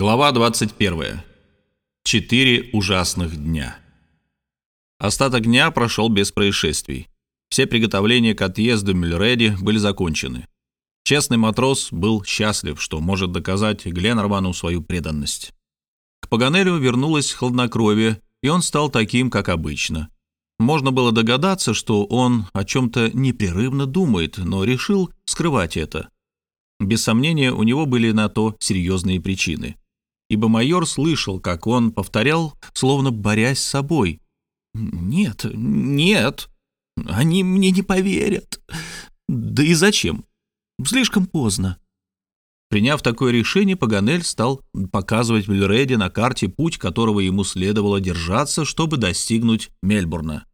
Глава 21. Четыре ужасных дня. Остаток дня прошел без происшествий. Все приготовления к отъезду Мюльреди были закончены. Честный матрос был счастлив, что может доказать Гленнервану свою преданность. К Паганелю вернулось хладнокровие, и он стал таким, как обычно. Можно было догадаться, что он о чем-то непрерывно думает, но решил скрывать это. Без сомнения, у него были на то серьезные причины. Ибо майор слышал, как он повторял, словно борясь с собой. «Нет, нет, они мне не поверят. Да и зачем? Слишком поздно». Приняв такое решение, Паганель стал показывать Мильреде на карте путь, которого ему следовало держаться, чтобы достигнуть Мельбурна.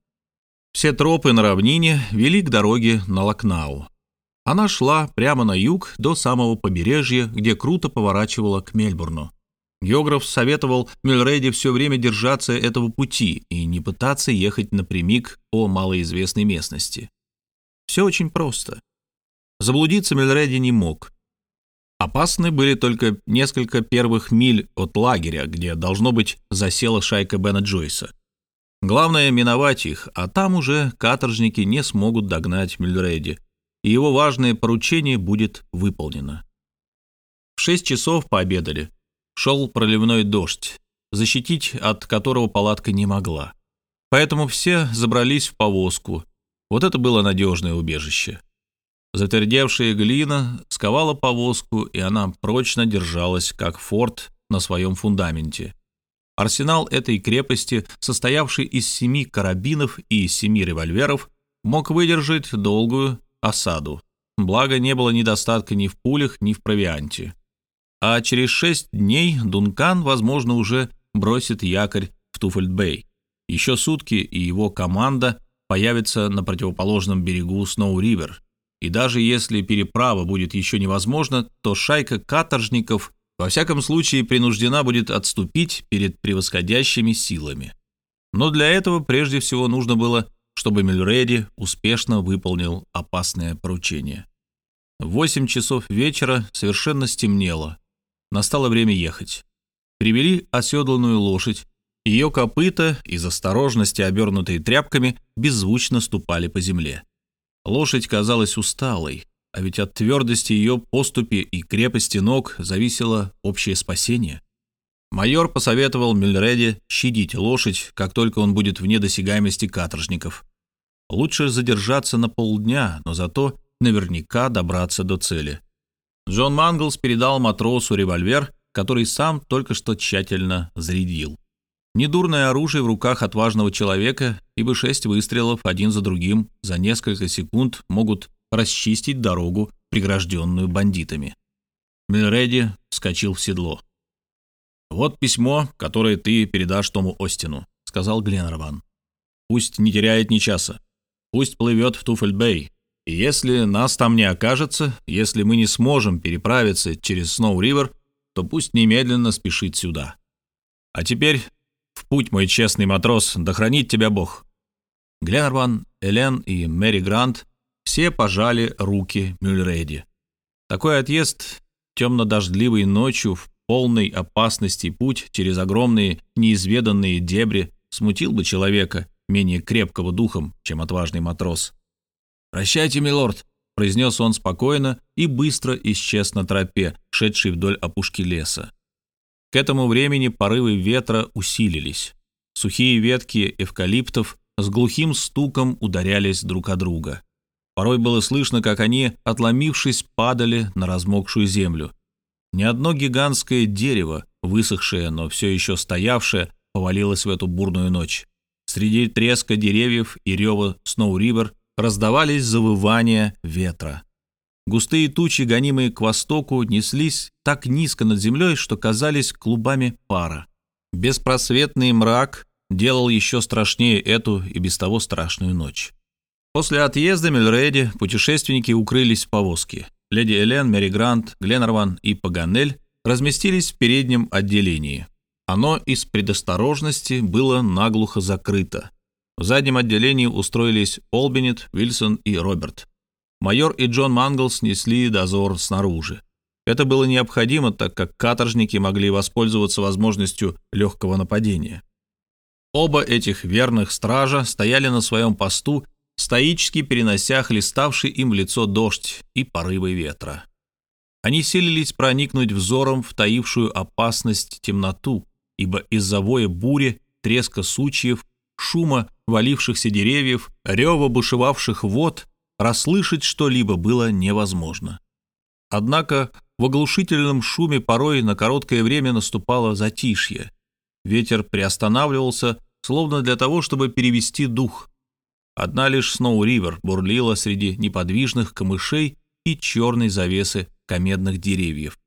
Все тропы на равнине вели к дороге на Лакнау. Она шла прямо на юг до самого побережья, где круто поворачивала к Мельбурну. Географ советовал Мюльреди все время держаться этого пути и не пытаться ехать напрямик по малоизвестной местности. Все очень просто. Заблудиться Мюльреди не мог. Опасны были только несколько первых миль от лагеря, где, должно быть, засела шайка Бена Джойса. Главное — миновать их, а там уже каторжники не смогут догнать Мюльреди, и его важное поручение будет выполнено. В шесть часов пообедали. Шел проливной дождь, защитить от которого палатка не могла. Поэтому все забрались в повозку. Вот это было надежное убежище. Затвердевшая глина сковала повозку, и она прочно держалась, как форт на своем фундаменте. Арсенал этой крепости, состоявший из семи карабинов и семи револьверов, мог выдержать долгую осаду. Благо, не было недостатка ни в пулях, ни в провианте. А через шесть дней Дункан, возможно, уже бросит якорь в Туфельд-Бэй. Еще сутки, и его команда появится на противоположном берегу Сноу-Ривер. И даже если переправа будет еще невозможна, то шайка каторжников во всяком случае принуждена будет отступить перед превосходящими силами. Но для этого прежде всего нужно было чтобы Мильреди успешно выполнил опасное поручение. В восемь часов вечера совершенно стемнело. Настало время ехать. Привели оседланную лошадь. Ее копыта, из осторожности обернутые тряпками, беззвучно ступали по земле. Лошадь казалась усталой, а ведь от твердости ее поступи и крепости ног зависело общее спасение. Майор посоветовал Мильреди щадить лошадь, как только он будет вне досягаемости каторжников. Лучше задержаться на полдня, но зато наверняка добраться до цели. Джон Манглс передал матросу револьвер, который сам только что тщательно зарядил. Недурное оружие в руках отважного человека, ибо шесть выстрелов один за другим за несколько секунд могут расчистить дорогу, прегражденную бандитами. Мильреди вскочил в седло. «Вот письмо, которое ты передашь Тому Остину», — сказал Гленнерван. «Пусть не теряет ни часа. Пусть плывет в Туфельбей. Если нас там не окажется, если мы не сможем переправиться через Сноу-Ривер, то пусть немедленно спешит сюда. А теперь в путь, мой честный матрос, да хранит тебя Бог». Гленнерван, Элен и Мэри Грант все пожали руки Мюльреди. Такой отъезд темно-дождливой ночью в полной опасности путь через огромные неизведанные дебри смутил бы человека, менее крепкого духом, чем отважный матрос. «Прощайте, милорд», — произнес он спокойно и быстро исчез на тропе, шедшей вдоль опушки леса. К этому времени порывы ветра усилились. Сухие ветки эвкалиптов с глухим стуком ударялись друг о друга. Порой было слышно, как они, отломившись, падали на размокшую землю. Ни одно гигантское дерево, высохшее, но все еще стоявшее, повалилось в эту бурную ночь. Среди треска деревьев и рева Сноу-Ривер раздавались завывания ветра. Густые тучи, гонимые к востоку, неслись так низко над землей, что казались клубами пара. Беспросветный мрак делал еще страшнее эту и без того страшную ночь. После отъезда Мильреди путешественники укрылись в повозке. Леди Элен, Мэри Грант, Гленнерван и Паганель разместились в переднем отделении. Оно из предосторожности было наглухо закрыто. В заднем отделении устроились Олбинет, Вильсон и Роберт. Майор и Джон Манглс несли дозор снаружи. Это было необходимо, так как каторжники могли воспользоваться возможностью легкого нападения. Оба этих верных стража стояли на своем посту, стоически перенося хлеставший им в лицо дождь и порывы ветра. Они силились проникнуть взором в таившую опасность темноту, ибо из-за воя бури, треска сучьев, шума валившихся деревьев, рева бушевавших вод расслышать что-либо было невозможно. Однако в оглушительном шуме порой на короткое время наступало затишье. Ветер приостанавливался, словно для того, чтобы перевести дух. Одна лишь Сноу-Ривер бурлила среди неподвижных камышей и черной завесы комедных деревьев.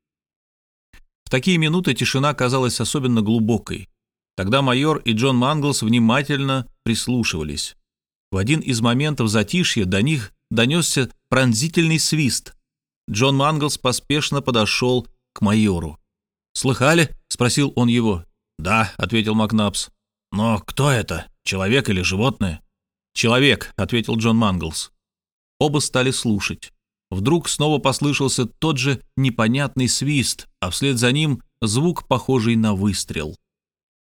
В такие минуты тишина казалась особенно глубокой. Тогда майор и Джон Манглс внимательно прислушивались. В один из моментов затишья до них донесся пронзительный свист. Джон Манглс поспешно подошел к майору. «Слыхали?» — спросил он его. «Да», — ответил Макнапс. «Но кто это? Человек или животное?» «Человек», — ответил Джон Манглс. Оба стали слушать. Вдруг снова послышался тот же непонятный свист, а вслед за ним звук, похожий на выстрел.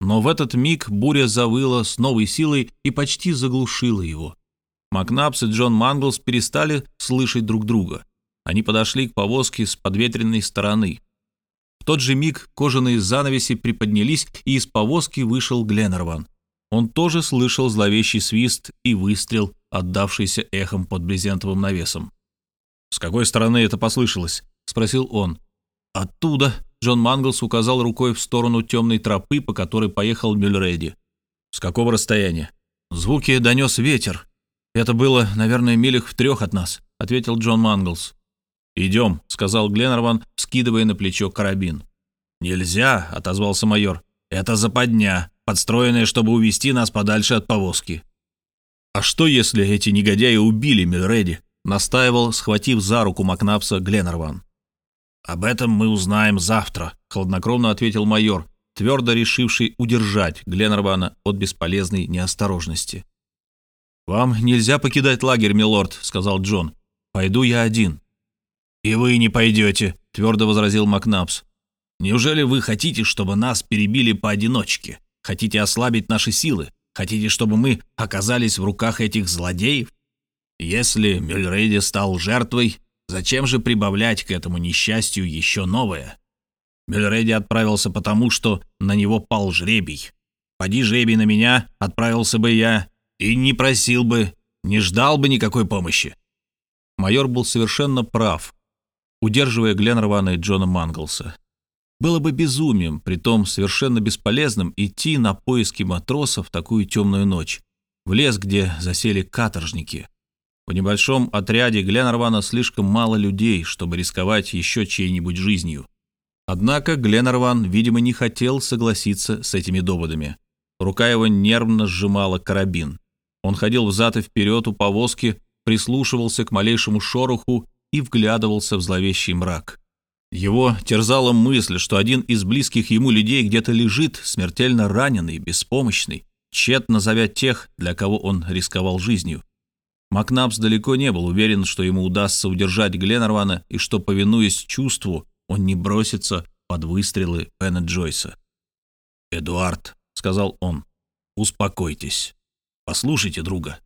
Но в этот миг буря завыла с новой силой и почти заглушила его. Макнапс и Джон Манглс перестали слышать друг друга. Они подошли к повозке с подветренной стороны. В тот же миг кожаные занавеси приподнялись, и из повозки вышел Гленнерван. Он тоже слышал зловещий свист и выстрел, отдавшийся эхом под брезентовым навесом. «С какой стороны это послышалось?» — спросил он. «Оттуда», Джон Манглс указал рукой в сторону темной тропы, по которой поехал Мюльреди. «С какого расстояния?» «Звуки донес ветер. Это было, наверное, милях в трех от нас», — ответил Джон Манглс. «Идем», — сказал Гленнерван, скидывая на плечо карабин. «Нельзя», — отозвался майор. «Это западня, подстроенная, чтобы увести нас подальше от повозки». «А что, если эти негодяи убили Мюльреди?» — настаивал, схватив за руку Макнапса Гленнерван. «Об этом мы узнаем завтра», — хладнокровно ответил майор, твердо решивший удержать Гленнервана от бесполезной неосторожности. «Вам нельзя покидать лагерь, милорд», — сказал Джон. «Пойду я один». «И вы не пойдете», — твердо возразил Макнапс. «Неужели вы хотите, чтобы нас перебили поодиночке? Хотите ослабить наши силы? Хотите, чтобы мы оказались в руках этих злодеев? Если Мюльрейди стал жертвой, Зачем же прибавлять к этому несчастью еще новое? Мюллереди отправился потому, что на него пал жребий. Поди жребий на меня, отправился бы я и не просил бы, не ждал бы никакой помощи. Майор был совершенно прав, удерживая Гленнервана и Джона Манглса. Было бы безумием, притом совершенно бесполезным, идти на поиски матросов в такую темную ночь, в лес, где засели каторжники. В небольшом отряде Гленнервана слишком мало людей, чтобы рисковать еще чьей-нибудь жизнью. Однако Гленнерван, видимо, не хотел согласиться с этими доводами. Рука его нервно сжимала карабин. Он ходил взад и вперед у повозки, прислушивался к малейшему шороху и вглядывался в зловещий мрак. Его терзала мысль, что один из близких ему людей где-то лежит, смертельно раненый, беспомощный, тщетно зовя тех, для кого он рисковал жизнью. Макнапс далеко не был уверен, что ему удастся удержать Гленнервана и что, повинуясь чувству, он не бросится под выстрелы Пена Джойса. «Эдуард», — сказал он, — «успокойтесь. Послушайте друга.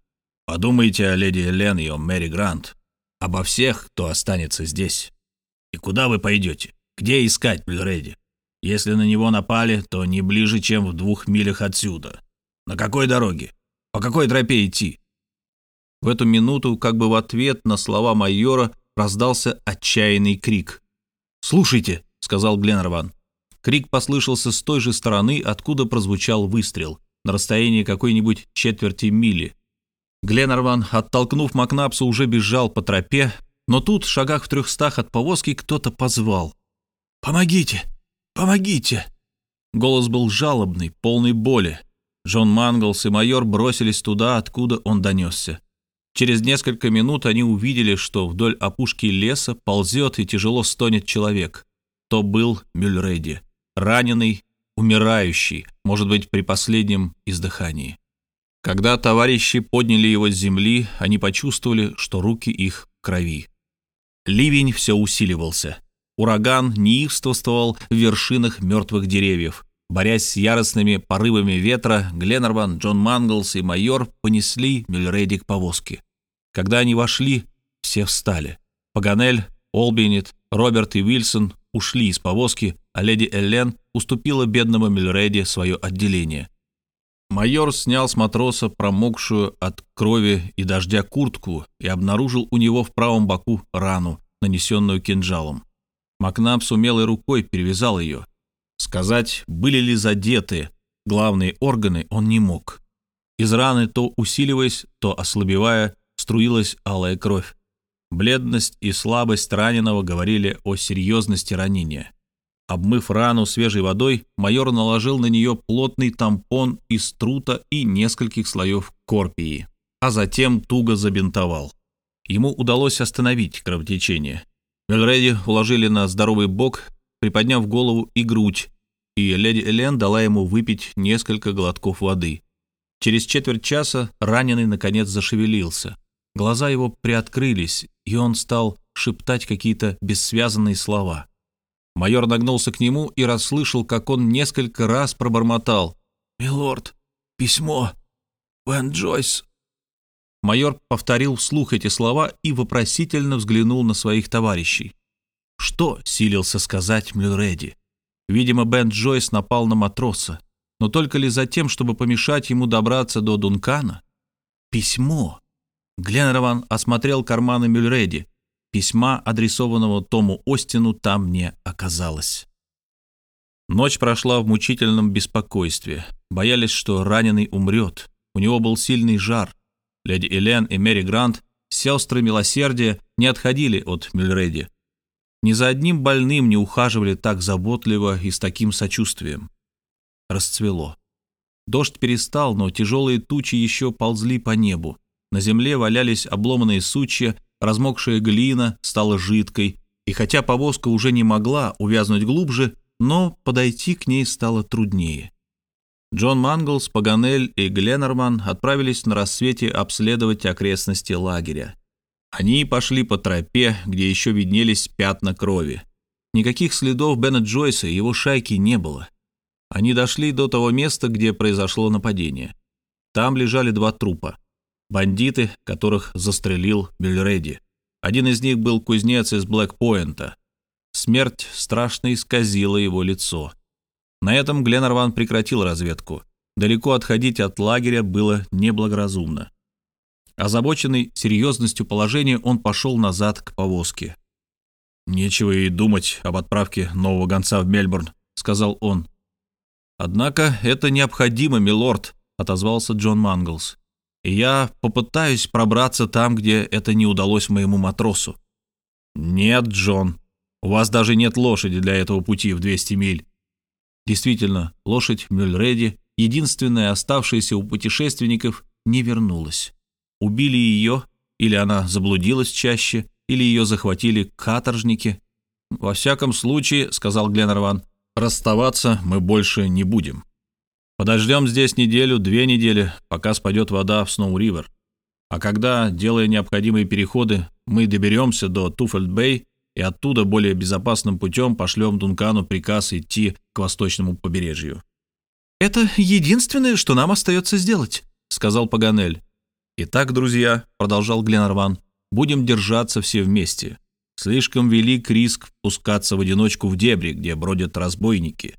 Подумайте о леди Элен и о Мэри Грант, обо всех, кто останется здесь. И куда вы пойдете? Где искать Бильреди? Если на него напали, то не ближе, чем в двух милях отсюда. На какой дороге? По какой тропе идти? В эту минуту, как бы в ответ на слова майора, раздался отчаянный крик. «Слушайте», — сказал Гленнерван. Крик послышался с той же стороны, откуда прозвучал выстрел, на расстоянии какой-нибудь четверти мили. Гленнерван, оттолкнув Макнапса, уже бежал по тропе, но тут, в шагах в трехстах от повозки, кто-то позвал. «Помогите! Помогите!» Голос был жалобный, полный боли. Джон Манглс и майор бросились туда, откуда он донесся. Через несколько минут они увидели, что вдоль опушки леса ползет и тяжело стонет человек. То был Мюльреди, раненый, умирающий, может быть, при последнем издыхании. Когда товарищи подняли его с земли, они почувствовали, что руки их в крови. Ливень все усиливался. Ураган неистовствовал в вершинах мертвых деревьев. Борясь с яростными порывами ветра, Гленнерван, Джон Манглс и майор понесли Мюллерейди к повозке. Когда они вошли, все встали. Паганель, Олбинет, Роберт и Уилсон ушли из повозки, а леди Эллен уступила бедному Мюллерейди свое отделение. Майор снял с матроса промокшую от крови и дождя куртку и обнаружил у него в правом боку рану, нанесенную кинжалом. Макнаб с умелой рукой перевязал ее. Сказать, были ли задеты главные органы, он не мог. Из раны, то усиливаясь, то ослабевая, струилась алая кровь. Бледность и слабость раненого говорили о серьезности ранения. Обмыв рану свежей водой, майор наложил на нее плотный тампон из трута и нескольких слоев корпии, а затем туго забинтовал. Ему удалось остановить кровотечение. Мельреди уложили на здоровый бок, приподняв голову и грудь, и леди Элен дала ему выпить несколько глотков воды. Через четверть часа раненый наконец зашевелился. Глаза его приоткрылись, и он стал шептать какие-то бессвязанные слова. Майор нагнулся к нему и расслышал, как он несколько раз пробормотал. «Милорд, письмо. Бен Джойс Майор повторил вслух эти слова и вопросительно взглянул на своих товарищей. Что силился сказать Мюлреди? Видимо, Бен Джойс напал на матроса, но только ли за тем, чтобы помешать ему добраться до Дункана? Письмо. Гленнерван осмотрел карманы Мюлреди. Письма, адресованного Тому Остину, там не оказалось. Ночь прошла в мучительном беспокойстве. Боялись, что раненый умрет. У него был сильный жар. Леди Элен и Мэри Грант, сестры милосердия, не отходили от Мюльреди. Ни за одним больным не ухаживали так заботливо и с таким сочувствием. Расцвело. Дождь перестал, но тяжелые тучи еще ползли по небу. На земле валялись обломанные сучья, размокшая глина стала жидкой, и хотя повозка уже не могла увязнуть глубже, но подойти к ней стало труднее. Джон Манглс, Паганель и Гленнерман отправились на рассвете обследовать окрестности лагеря. Они пошли по тропе, где еще виднелись пятна крови. Никаких следов Бена Джойса и его шайки не было. Они дошли до того места, где произошло нападение. Там лежали два трупа. Бандиты, которых застрелил Бельреди. Один из них был кузнец из Блэкпоинта. Смерть страшно исказила его лицо. На этом Гленарван прекратил разведку. Далеко отходить от лагеря было неблагоразумно. Озабоченный серьезностью положения, он пошел назад к повозке. «Нечего и думать об отправке нового гонца в Мельбурн», — сказал он. «Однако это необходимо, милорд», — отозвался Джон Манглс. «И я попытаюсь пробраться там, где это не удалось моему матросу». «Нет, Джон, у вас даже нет лошади для этого пути в 200 миль. Действительно, лошадь Мюльреди, единственная оставшаяся у путешественников, не вернулась. Убили ее, или она заблудилась чаще, или ее захватили каторжники. «Во всяком случае», — сказал Гленнерван, — «расставаться мы больше не будем. Подождем здесь неделю, две недели, пока спадет вода в Сноу-Ривер. А когда, делая необходимые переходы, мы доберемся до Туфельд-Бэй, и оттуда более безопасным путем пошлем Дункану приказ идти к восточному побережью. «Это единственное, что нам остается сделать», — сказал Паганель. «Итак, друзья», — продолжал Гленарван, — «будем держаться все вместе. Слишком велик риск впускаться в одиночку в дебри, где бродят разбойники».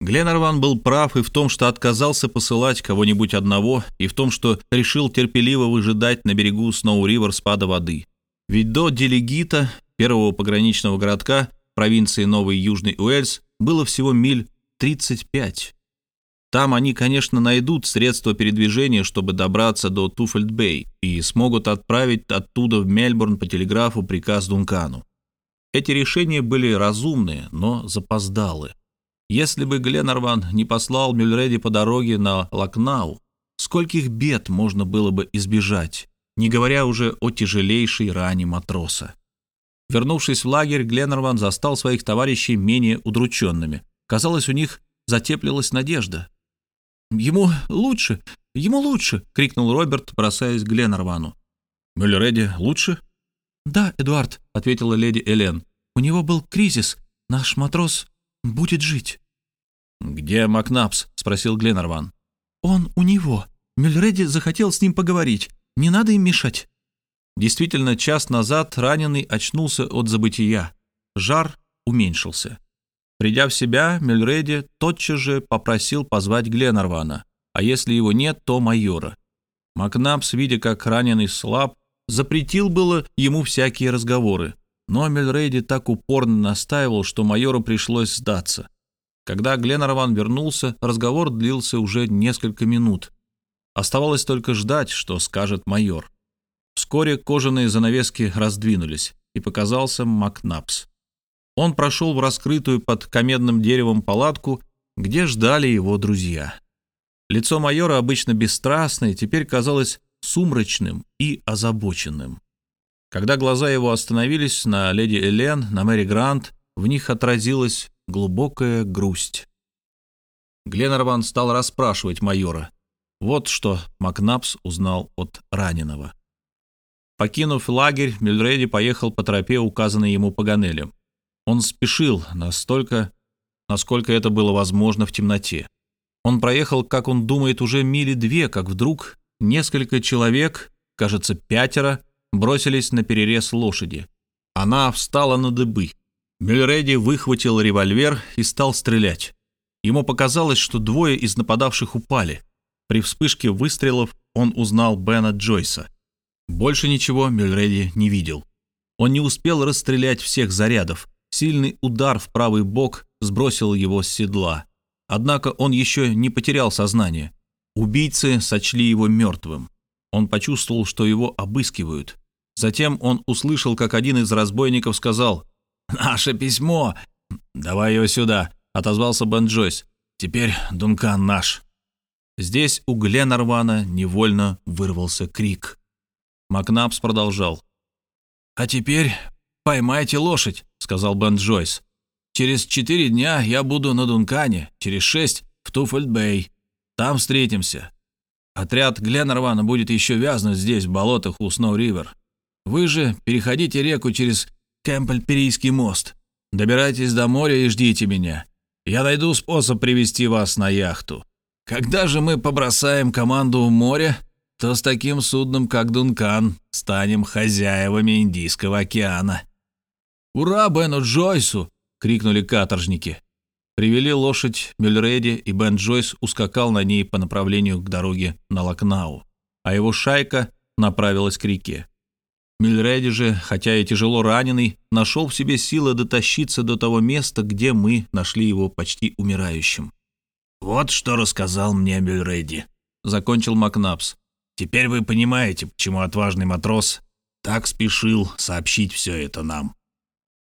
Гленарван был прав и в том, что отказался посылать кого-нибудь одного, и в том, что решил терпеливо выжидать на берегу Сноу-Ривер спада воды. Ведь до Делегита первого пограничного городка провинции Новый Южный Уэльс было всего миль 35. Там они, конечно, найдут средства передвижения, чтобы добраться до Туфельд-Бэй и смогут отправить оттуда в Мельбурн по телеграфу приказ Дункану. Эти решения были разумные, но запоздалы. Если бы Гленарван не послал Мюльреди по дороге на Лакнау, скольких бед можно было бы избежать, не говоря уже о тяжелейшей ране матроса. Вернувшись в лагерь, Гленнерван застал своих товарищей менее удрученными. Казалось, у них затеплилась надежда. «Ему лучше! Ему лучше!» — крикнул Роберт, бросаясь к Гленнервану. «Мюллереди лучше?» «Да, Эдуард», — ответила леди Элен. У него был кризис. Наш матрос будет жить». «Где Макнапс?» — спросил Гленнерван. «Он у него. Мюльреди захотел с ним поговорить. Не надо им мешать». Действительно, час назад раненый очнулся от забытия. Жар уменьшился. Придя в себя, Мюльреди тотчас же попросил позвать Гленнервана, а если его нет, то майора. Макнапс, видя, как раненый слаб, запретил было ему всякие разговоры, но Мюльреди так упорно настаивал, что майору пришлось сдаться. Когда Гленнерван вернулся, разговор длился уже несколько минут. Оставалось только ждать, что скажет майор. Вскоре кожаные занавески раздвинулись, и показался Макнапс. Он прошел в раскрытую под комедным деревом палатку, где ждали его друзья. Лицо майора, обычно бесстрастное, теперь казалось сумрачным и озабоченным. Когда глаза его остановились на леди Элен, на Мэри Грант, в них отразилась глубокая грусть. Гленнерван стал расспрашивать майора. Вот что Макнапс узнал от раненого. Покинув лагерь, Мильреди поехал по тропе, указанной ему Паганелем. Он спешил настолько, насколько это было возможно в темноте. Он проехал, как он думает, уже мили две, как вдруг несколько человек, кажется, пятеро, бросились на перерез лошади. Она встала на дыбы. Мюльреди выхватил револьвер и стал стрелять. Ему показалось, что двое из нападавших упали. При вспышке выстрелов он узнал Бена Джойса. Больше ничего Мюльреди не видел. Он не успел расстрелять всех зарядов. Сильный удар в правый бок сбросил его с седла. Однако он еще не потерял сознание. Убийцы сочли его мертвым. Он почувствовал, что его обыскивают. Затем он услышал, как один из разбойников сказал «Наше письмо!» «Давай его сюда», — отозвался Бен Джойс. «Теперь Дункан наш». Здесь у Гленарвана невольно вырвался крик. Макнапс продолжал. «А теперь поймайте лошадь», — сказал Бен Джойс. «Через четыре дня я буду на Дункане, через шесть — в Туфельд-Бэй. Там встретимся. Отряд Гленнервана будет еще вязнуть здесь, в болотах у Сноу-Ривер. Вы же переходите реку через Кэмпель-Перийский мост. Добирайтесь до моря и ждите меня. Я найду способ привести вас на яхту. Когда же мы побросаем команду в море, то с таким судном, как Дункан, станем хозяевами Индийского океана. «Ура Бену Джойсу!» — крикнули каторжники. Привели лошадь Мюльреди, и Бен Джойс ускакал на ней по направлению к дороге на Лакнау, а его шайка направилась к реке. Мюльреди же, хотя и тяжело раненый, нашел в себе силы дотащиться до того места, где мы нашли его почти умирающим. «Вот что рассказал мне Мюльреди», — закончил Макнапс. Теперь вы понимаете, почему отважный матрос так спешил сообщить все это нам.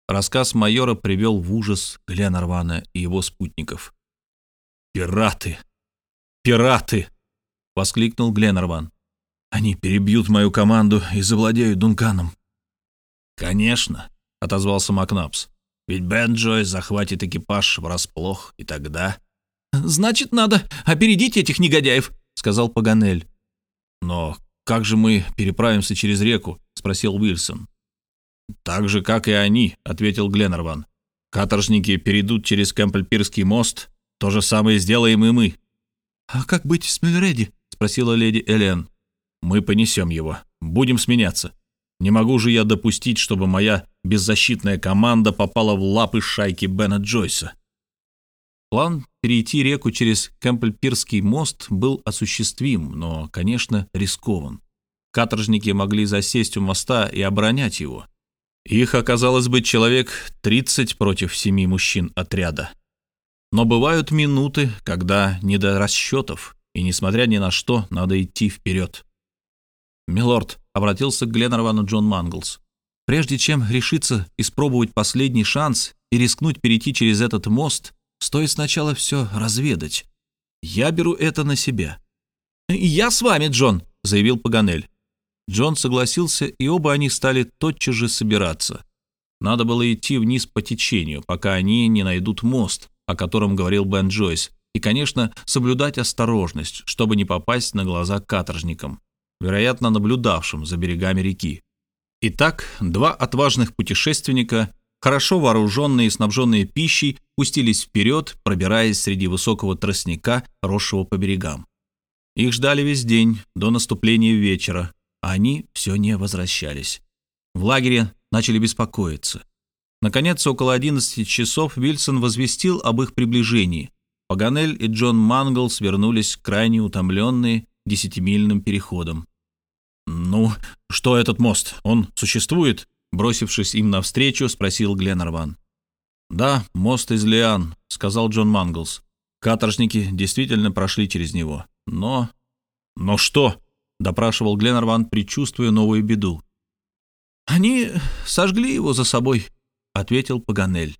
Рассказ майора привел в ужас Гленарвана и его спутников. «Пираты! Пираты!» — воскликнул Гленарван. «Они перебьют мою команду и завладеют Дунканом». «Конечно», — отозвался Макнапс. «Ведь Бен Джой захватит экипаж врасплох, и тогда...» «Значит, надо опередить этих негодяев», — сказал Паганель. «Но как же мы переправимся через реку?» — спросил Уилсон. «Так же, как и они», — ответил Гленнерван. «Каторжники перейдут через Кэмпельпирский мост. То же самое сделаем и мы». «А как быть с Мюльреди?» — спросила леди Элен. «Мы понесем его. Будем сменяться. Не могу же я допустить, чтобы моя беззащитная команда попала в лапы шайки Бена Джойса». План перейти реку через Кэмпельпирский мост был осуществим, но, конечно, рискован. Каторжники могли засесть у моста и оборонять его. Их оказалось быть человек 30 против семи мужчин отряда. Но бывают минуты, когда не до расчетов, и, несмотря ни на что, надо идти вперед. «Милорд», — обратился к Гленнервану Джон Манглс, «прежде чем решиться испробовать последний шанс и рискнуть перейти через этот мост, Стоит сначала все разведать. Я беру это на себя». «Я с вами, Джон», — заявил Паганель. Джон согласился, и оба они стали тотчас же собираться. Надо было идти вниз по течению, пока они не найдут мост, о котором говорил Бен Джойс, и, конечно, соблюдать осторожность, чтобы не попасть на глаза каторжникам, вероятно, наблюдавшим за берегами реки. Итак, два отважных путешественника хорошо вооруженные и снабженные пищей, пустились вперед, пробираясь среди высокого тростника, росшего по берегам. Их ждали весь день, до наступления вечера, а они все не возвращались. В лагере начали беспокоиться. Наконец, около 11 часов Вильсон возвестил об их приближении. Паганель и Джон Манглс вернулись крайне утомленные десятимильным переходом. «Ну, что этот мост? Он существует?» Бросившись им навстречу, спросил Гленнерван. «Да, мост из Лиан», — сказал Джон Манглс. Каторжники действительно прошли через него. Но... «Но что?» — допрашивал Гленнерван, предчувствуя новую беду. «Они сожгли его за собой», — ответил Паганель.